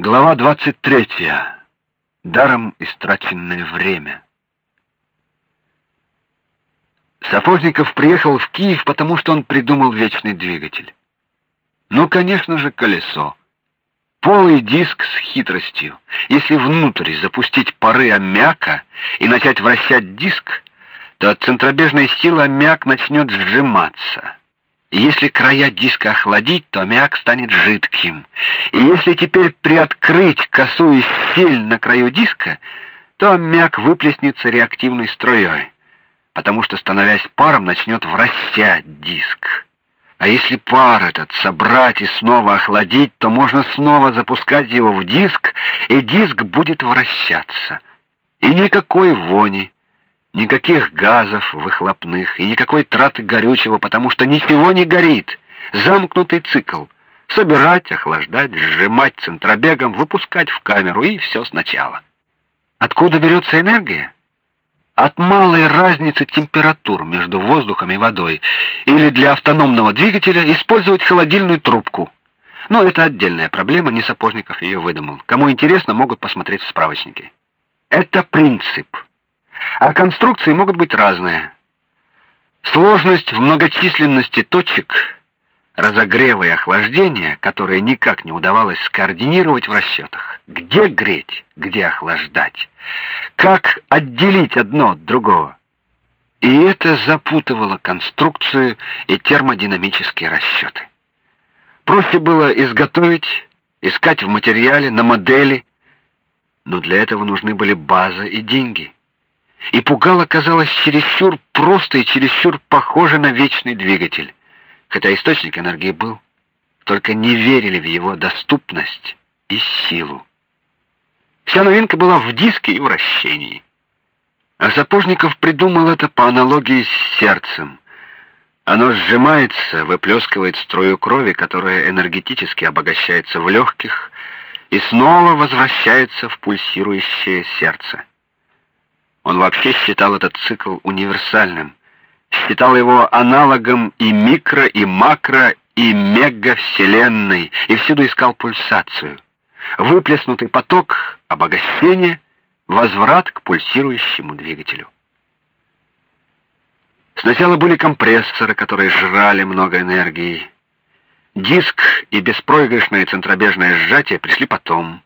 Глава 23. Даром истраченное время. Сапожников приехал в Киев, потому что он придумал вечный двигатель. Ну, конечно же, колесо. Полый диск с хитростью. Если внутрь запустить пары аммиака и начать вращать диск, то от центробежной силы аммиак начнет сжиматься. Если края диска охладить, то аммиак станет жидким. И если теперь приоткрыть косую щель на краю диска, то аммиак выплеснется реактивной струей, потому что, становясь паром, начнет вращать диск. А если пар этот собрать и снова охладить, то можно снова запускать его в диск, и диск будет вращаться. И никакой вони, Никаких газов выхлопных и никакой траты горючего, потому что ничего не горит. Замкнутый цикл. Собирать, охлаждать, сжимать центробегом, выпускать в камеру и все сначала. Откуда берется энергия? От малой разницы температур между воздухом и водой. Или для автономного двигателя использовать холодильную трубку. Но это отдельная проблема, не Сапожников ее выдумал. Кому интересно, могут посмотреть в справочнике. Это принцип. А конструкции могут быть разные. Сложность в многочисленности точек разогрева и охлаждения, которые никак не удавалось скоординировать в расчетах. Где греть, где охлаждать? Как отделить одно от другого? И это запутывало конструкцию и термодинамические расчеты. Проще было изготовить, искать в материале, на модели, но для этого нужны были база и деньги и пугало казалось чересчур просто и чересчур похоже на вечный двигатель, хотя источник энергии был, только не верили в его доступность и силу. Вся новинка была в диске и вращении. А Сапожников придумал это по аналогии с сердцем. Оно сжимается, выплескивает струю крови, которая энергетически обогащается в легких и снова возвращается в пульсирующее сердце. Он вообще считал этот цикл универсальным, считал его аналогом и микро, и макро, и мегавселенной, и всюду искал пульсацию. Выплеснутый поток обогащения, возврат к пульсирующему двигателю. Сначала были компрессоры, которые жрали много энергии. Диск и беспроигрышное центробежное сжатие пришли потом.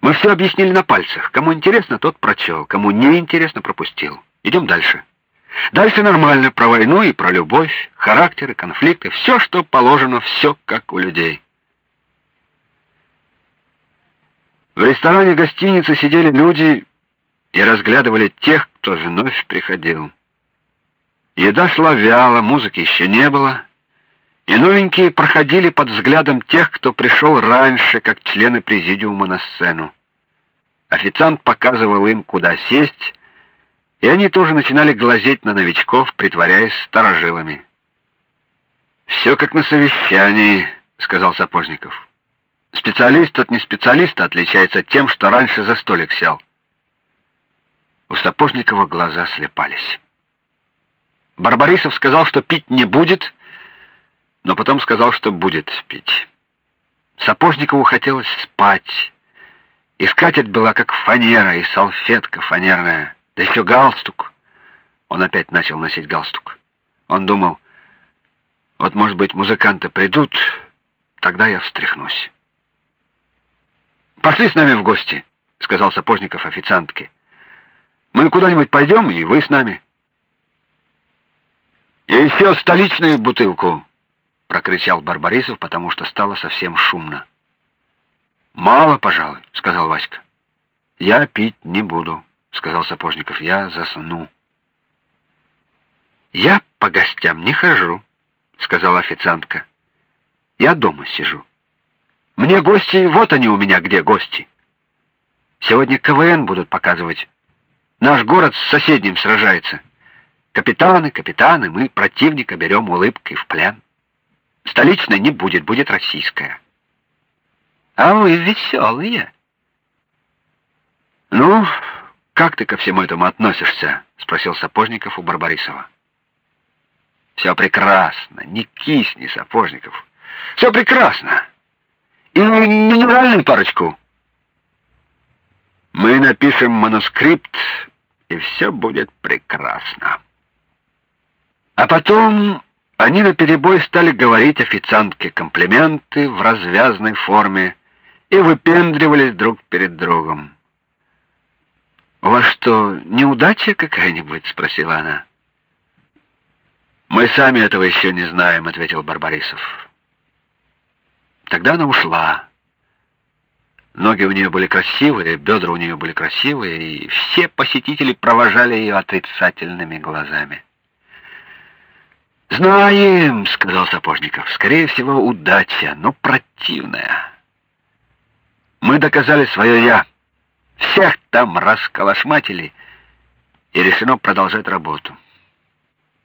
Мы все объяснили на пальцах. Кому интересно, тот прочел, кому не интересно, пропустил. Идем дальше. Дальше нормально про войну и про любовь, характеры, конфликты, все, что положено, все как у людей. В ресторане гостиницы сидели люди и разглядывали тех, кто вновь приходил. Еда шла вяло, музыки еще не было, и новенькие проходили под взглядом тех, кто пришел раньше, как члены президиума на сцену. Официант показывал им, куда сесть, и они тоже начинали глазеть на новичков, притворяясь старожилами. «Все как на совещании», — сказал Сапожников. «Специалист от не специалиста отличается тем, что раньше за столик сел». У Сапожникова глаза слепались. Барбарисов сказал, что пить не будет, но потом сказал, что будет пить. Сапожникову хотелось спать. И скатерть была как фанера, и салфетка фанерная, да еще галстук. Он опять начал носить галстук. Он думал, вот, может быть, музыканты придут, тогда я встряхнусь. «Пошли с нами в гости», — сказал Сапожников официантке. «Мы куда-нибудь пойдем, и вы с нами». «И еще столичную бутылку», прокричал Барбарисов, потому что стало совсем шумно. Мало, пожалуй, сказал Васька. Я пить не буду, сказал Сапожников. Я засну. Я по гостям не хожу, сказала официантка. Я дома сижу. Мне гости, вот они у меня где гости. Сегодня КВН будут показывать. Наш город с соседним сражается. Капитаны, капитаны, мы противника берем улыбкой в плен. Столичная не будет, будет российская. А вы веселые. Ну, как ты ко всему этому относишься? спросил Сапожников у Барбарисова. Все прекрасно, не кисни, Сапожников. Все прекрасно. И минеральную парочку. Мы напишем манускрипт, и все будет прекрасно. А потом они наперебой стали говорить официантке комплименты в развязной форме и выпендривались друг перед другом. «У вас что, неудача какая-нибудь?» — спросила она. «Мы сами этого еще не знаем», — ответил Барбарисов. Тогда она ушла. Ноги у нее были красивые, бедра у нее были красивые, и все посетители провожали ее отрицательными глазами. «Знаем», — сказал Сапожников, — «скорее всего, удача, но противная. Мы доказали свое «я». Всех там расколошматили, и решено продолжать работу.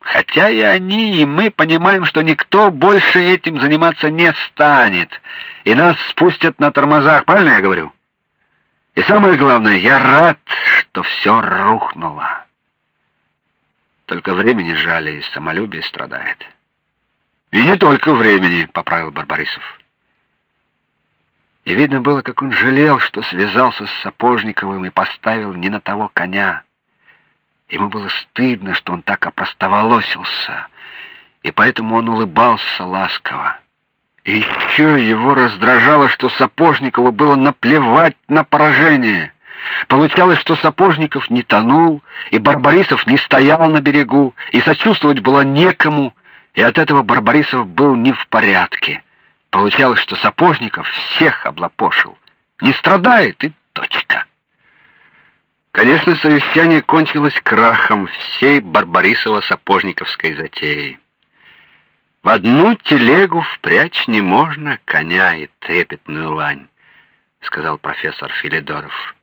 Хотя и они, и мы понимаем, что никто больше этим заниматься не станет, и нас спустят на тормозах, правильно я говорю? И самое главное, я рад, что все рухнуло. Только времени жали, и самолюбие страдает. И не только времени, поправил Барбарисов. И видно было, как он жалел, что связался с Сапожниковым и поставил не на того коня. Ему было стыдно, что он так опростоволосился, и поэтому он улыбался ласково. И еще его раздражало, что Сапожникову было наплевать на поражение. Получалось, что Сапожников не тонул, и Барбарисов не стоял на берегу, и сочувствовать было некому, и от этого Барбарисов был не в порядке. Получалось, что Сапожников всех облапошил. Не страдает и точка. Конечно, совещание кончилось крахом всей Барбарисово-Сапожниковской затеи. В одну телегу впрячь не можно коня и трепетную лань, сказал профессор Филидоров.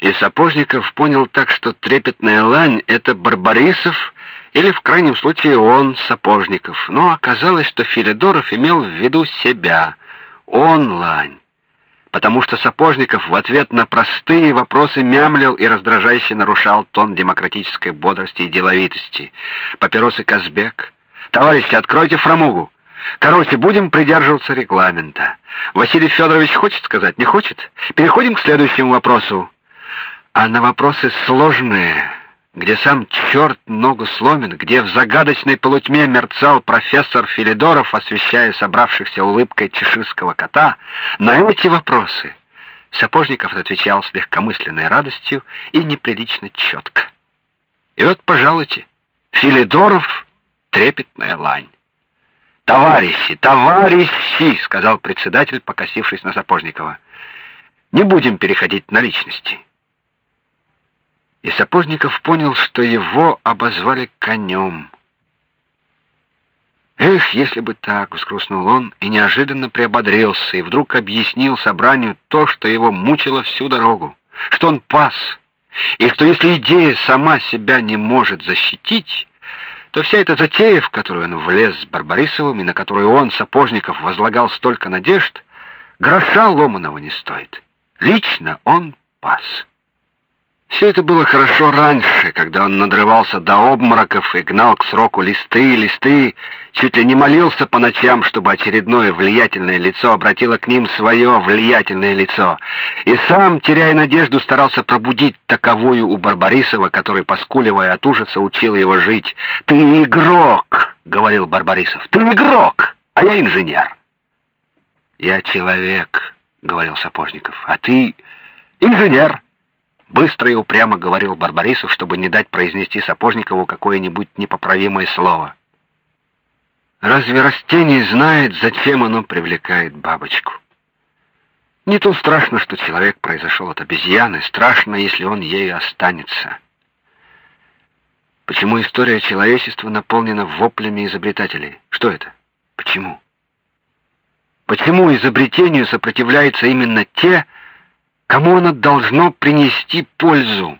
И Сапожников понял так, что трепетная лань — это Барбарисов или, в крайнем случае, он, Сапожников. Но оказалось, что Филидоров имел в виду себя, он лань. Потому что Сапожников в ответ на простые вопросы мямлил и раздражающе нарушал тон демократической бодрости и деловитости. Папиросы Казбек. «Товарищи, откройте фрамугу!» Короче, будем придерживаться регламента. Василий Федорович хочет сказать, не хочет? Переходим к следующему вопросу. А на вопросы сложные, где сам черт ногу сломит, где в загадочной полутьме мерцал профессор Филидоров, освещая собравшихся улыбкой чеширского кота, на эти вопросы Сапожников отвечал с легкомысленной радостью и неприлично четко. И вот, пожалуйте, Филидоров — трепетная лань. «Товарищи, товарищи!» — сказал председатель, покосившись на Сапожникова. «Не будем переходить на личности». И Сапожников понял, что его обозвали конем. Эх, если бы так, взгрустнул он и неожиданно приободрился, и вдруг объяснил собранию то, что его мучило всю дорогу, что он пас, и что если идея сама себя не может защитить, то вся эта затея, в которую он влез с Барбарисовым и на которую он, Сапожников, возлагал столько надежд, гроша ломаного не стоит. Лично он пас. Все это было хорошо раньше, когда он надрывался до обмороков и гнал к сроку листы, листы, чуть ли не молился по ночам, чтобы очередное влиятельное лицо обратило к ним свое влиятельное лицо. И сам, теряя надежду, старался пробудить таковую у Барбарисова, который, поскуливая от ужаса, учил его жить. «Ты игрок!» — говорил Барбарисов. «Ты игрок, а я инженер!» «Я человек», — говорил Сапожников, — «а ты инженер». Быстро и упрямо говорил Барбарисов, чтобы не дать произнести Сапожникову какое-нибудь непоправимое слово. Разве растение знает, зачем оно привлекает бабочку? Не то страшно, что человек произошел от обезьяны, страшно, если он ею останется. Почему история человечества наполнена воплями изобретателей? Что это? Почему? Почему изобретению сопротивляются именно те, Кому оно должно принести пользу?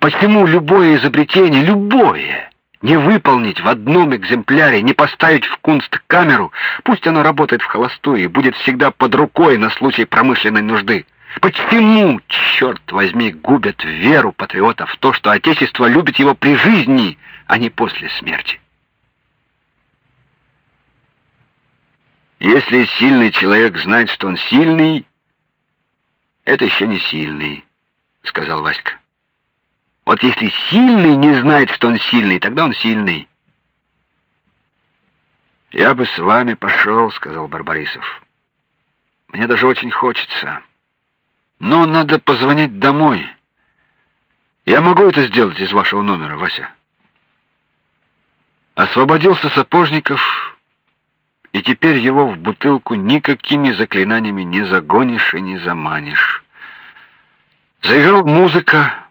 Почему любое изобретение, любое, не выполнить в одном экземпляре, не поставить в кунсткамеру, пусть оно работает в холостую и будет всегда под рукой на случай промышленной нужды? Почему, черт возьми, губят веру патриотов в то, что Отечество любит его при жизни, а не после смерти? Если сильный человек знает, что он сильный, это еще не сильный, сказал Васька. Вот если сильный не знает, что он сильный, тогда он сильный. Я бы с вами пошел, сказал Барбарисов. Мне даже очень хочется. Но надо позвонить домой. Я могу это сделать из вашего номера, Вася. Освободился Сапожников, и теперь его в бутылку никакими заклинаниями не загонишь и не заманишь. Заиграла музыка,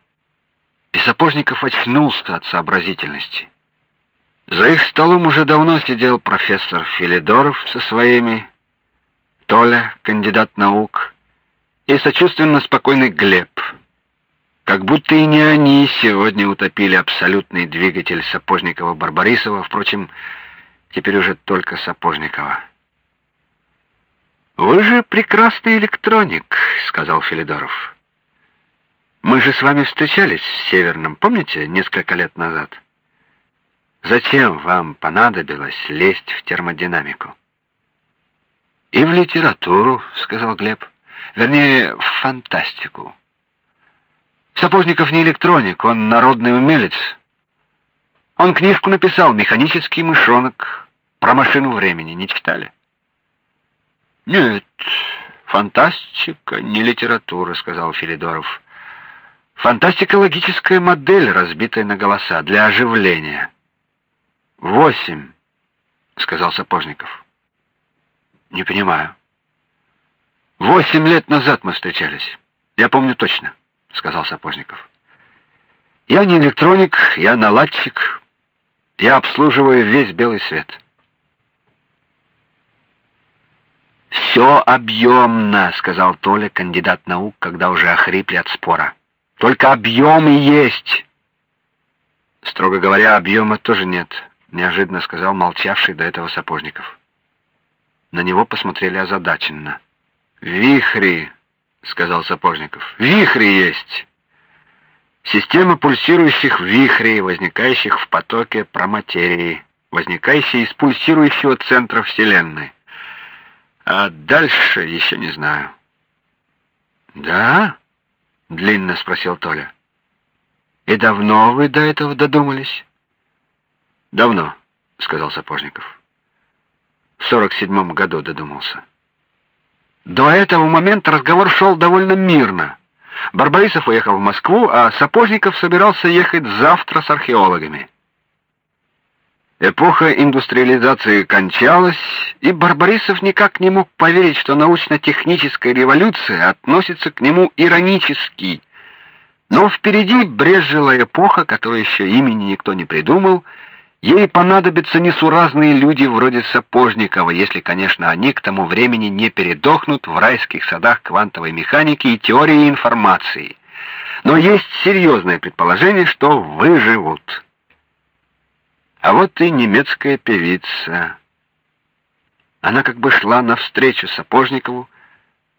и Сапожников очнулся от сообразительности. За их столом уже давно сидел профессор Филидоров со своими, Толя, кандидат наук, и сочувственно спокойный Глеб. Как будто и не они сегодня утопили абсолютный двигатель Сапожникова-Барбарисова, впрочем, теперь уже только Сапожникова. «Вы же прекрасный электроник», — сказал Филидоров. «Мы же с вами встречались в Северном, помните, несколько лет назад? Зачем вам понадобилось лезть в термодинамику?» «И в литературу», — сказал Глеб. «Вернее, в фантастику». Сапожников не электроник, он народный умелец. Он книжку написал «Механический мышонок» про машину времени. Не читали? Нет, фантастика, не литература, сказал Филидоров. Фантастика логическая модель, разбитая на голоса для оживления. Восемь, сказал Сапожников. Не понимаю. Восемь лет назад мы встречались. Я помню точно сказал Сапожников. Я не электроник, я наладчик. Я обслуживаю весь белый свет. «Все объемно», — сказал Толя, кандидат наук, когда уже охрипли от спора. «Только объем и есть». «Строго говоря, объема тоже нет», — неожиданно сказал молчавший до этого Сапожников. На него посмотрели озадаченно. «Вихри», — сказал Сапожников. «Вихри есть. Система пульсирующих вихрей, возникающих в потоке проматерии, возникающие из пульсирующего центра Вселенной. А дальше еще не знаю». «Да?» — длинно спросил Толя. «И давно вы до этого додумались?» «Давно», — сказал Сапожников. «В сорок седьмом году додумался». До этого момента разговор шел довольно мирно. Барбарисов уехал в Москву, а Сапожников собирался ехать завтра с археологами. Эпоха индустриализации кончалась, и Барбарисов никак не мог поверить, что научно-техническая революция относится к нему иронически. Но впереди брезжила эпоха, которой еще имени никто не придумал, Ей понадобятся несуразные люди вроде Сапожникова, если, конечно, они к тому времени не передохнут в райских садах квантовой механики и теории информации. Но есть серьезное предположение, что выживут. А вот и немецкая певица. Она как бы шла навстречу Сапожникову,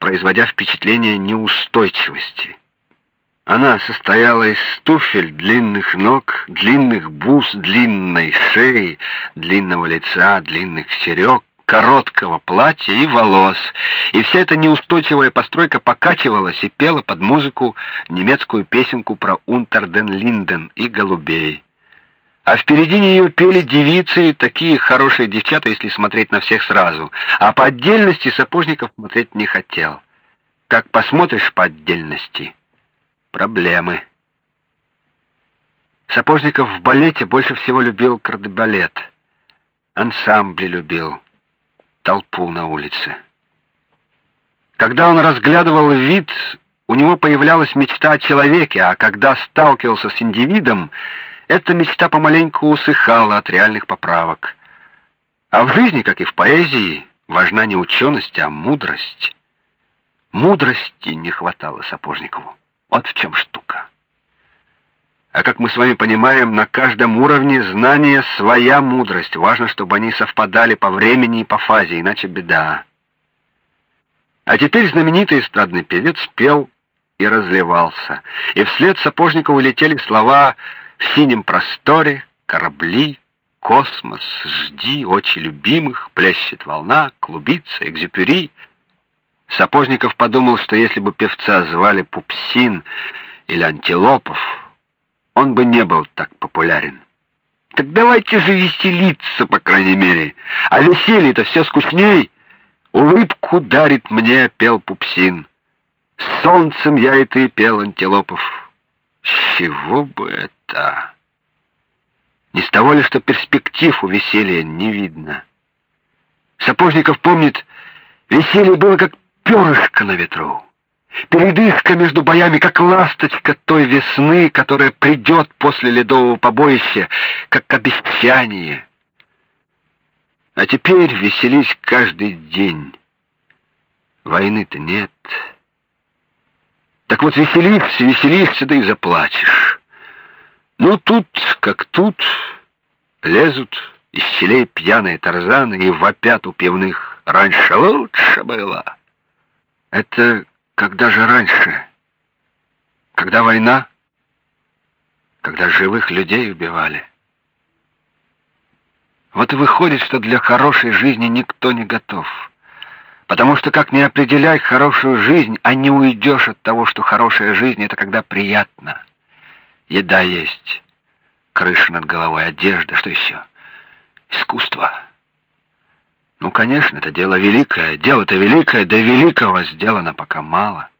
производя впечатление неустойчивости. Она состояла из туфель, длинных ног, длинных бус, длинной шеи, длинного лица, длинных серег, короткого платья и волос. И вся эта неустойчивая постройка покачивалась и пела под музыку немецкую песенку про Унтерден-Линден и голубей. А впереди нее пели девицы, такие хорошие девчата, если смотреть на всех сразу. А по отдельности Сапожников смотреть не хотел. Как посмотришь по отдельности — проблемы. Сапожников в балете больше всего любил кардебалет. Ансамбли любил, толпу на улице. Когда он разглядывал вид, у него появлялась мечта о человеке, а когда сталкивался с индивидом, эта мечта помаленьку усыхала от реальных поправок. А в жизни, как и в поэзии, важна не ученость, а мудрость. Мудрости не хватало Сапожникову. Вот в чем штука. А как мы с вами понимаем, на каждом уровне знания своя мудрость. Важно, чтобы они совпадали по времени и по фазе, иначе беда. А теперь знаменитый эстрадный певец пел и разливался. И вслед Сапожникову летели слова «в синем просторе», «корабли», космос, жди, очи любимых, плещет волна, клубится, экзюпери. Сапожников подумал, что если бы певца звали Пупсин или Антилопов, он бы не был так популярен. Так давайте же веселиться, по крайней мере. А веселье-то все скучней. Улыбку дарит мне, пел Пупсин. солнцем я и ты пел, Антилопов. Чего бы это? Не с того ли, что перспектив у веселья не видно? Сапожников помнит, веселье было как перышко на ветру. Передышка между боями, как ласточка той весны, которая придет после ледового побоища, как обещание. А теперь веселись каждый день. Войны-то нет. Так вот веселишься, веселишься, да и заплачешь. Ну тут, как тут, лезут из щелей пьяные тарзаны и вопят у пивных. Раньше лучше было. Это когда же раньше? Когда война? Когда живых людей убивали? Вот и выходит, что для хорошей жизни никто не готов. Потому что как не определяй хорошую жизнь, а не уйдешь от того, что хорошая жизнь это когда приятно. Еда есть, крыша над головой, одежда, что еще? Искусство. Ну, конечно, это дело великое, дело-то великое, да великого сделано пока мало.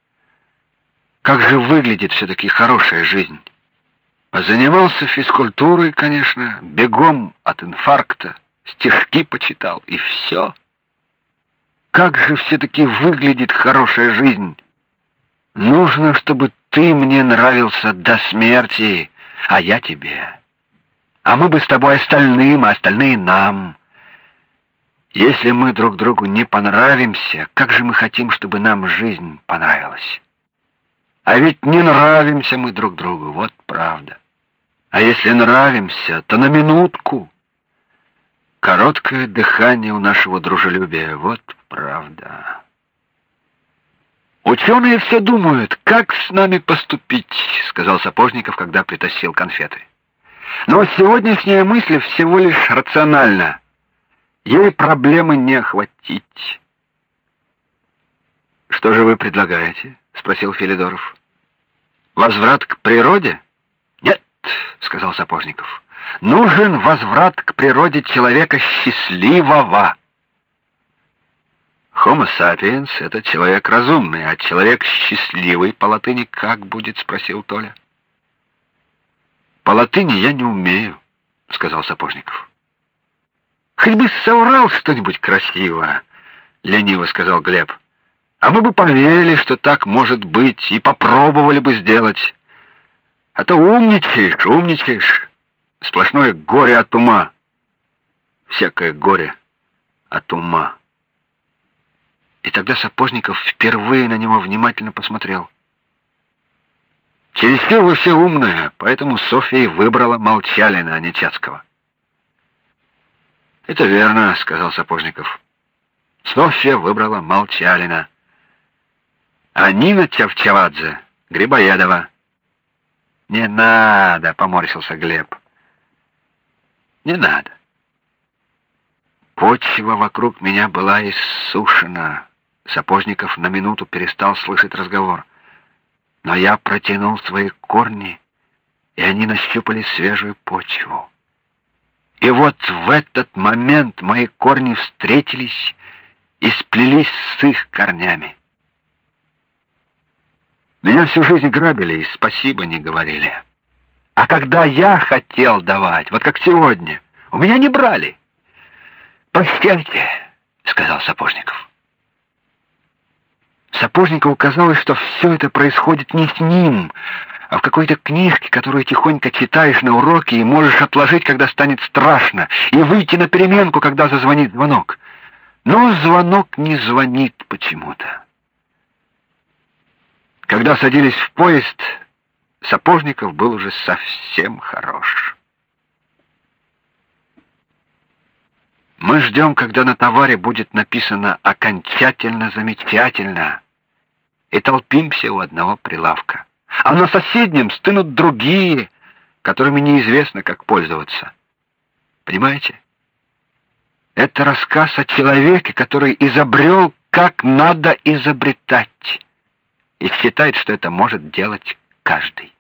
Как же выглядит все таки хорошая жизнь? Занимался физкультурой, конечно, бегом от инфаркта, стишки почитал и все. Как же все-таки выглядит хорошая жизнь? Нужно, чтобы ты мне нравился до смерти, а я тебе. А мы бы с тобой остальным, а остальные нам. Если мы друг другу не понравимся, как же мы хотим, чтобы нам жизнь понравилась? А ведь не нравимся мы друг другу, вот правда. А если нравимся, то на минутку. Короткое дыхание у нашего дружелюбия, вот правда. Ученые все думают, как с нами поступить, сказал Сапожников, когда притащил конфеты. Но сегодняшняя мысль всего лишь рациональна. Ей проблемы не охватить. Что же вы предлагаете? спросил Филидоров. Возврат к природе? Нет, сказал Сапожников. Нужен возврат к природе человека счастливого. Homo sapiens — это человек разумный, а человек счастливый по латыни как будет, спросил Толя. По латыни я не умею, сказал Сапожников. Хоть бы соврал что-нибудь красиво, лениво сказал Глеб. А мы бы поверили, что так может быть, и попробовали бы сделать. А то умничаешь, умничаешь. Сплошное горе от ума. Всякое горе от ума. И тогда Сапожников впервые на него внимательно посмотрел. Чересчур вы все умные, поэтому Софья выбрала Молчалина, а не Чацкого. Это верно, сказал Сапожников. Софья выбрала Молчалина. А Нина Чавчавадзе Грибоедова. Не надо, поморщился Глеб. Не надо. Почва вокруг меня была иссушена. Сапожников на минуту перестал слышать разговор. Но я протянул свои корни, и они нащупали свежую почву. И вот в этот момент мои корни встретились и сплелись с их корнями. Меня всю жизнь грабили и спасибо не говорили. А когда я хотел давать, вот как сегодня, у меня не брали. Прощайте, сказал Сапожников. Сапожникову казалось, что все это происходит не с ним, а в какой-то книжке, которую тихонько читаешь на уроке и можешь отложить, когда станет страшно, и выйти на переменку, когда зазвонит звонок. Но звонок не звонит почему-то. Когда садились в поезд, Сапожников был уже совсем хорош. Мы ждем, когда на товаре будет написано окончательно замечательно и толпимся у одного прилавка. А на соседнем стынут другие, которыми неизвестно, как пользоваться. Понимаете? Это рассказ о человеке, который изобрел, как надо изобретать, и считает, что это может делать каждый.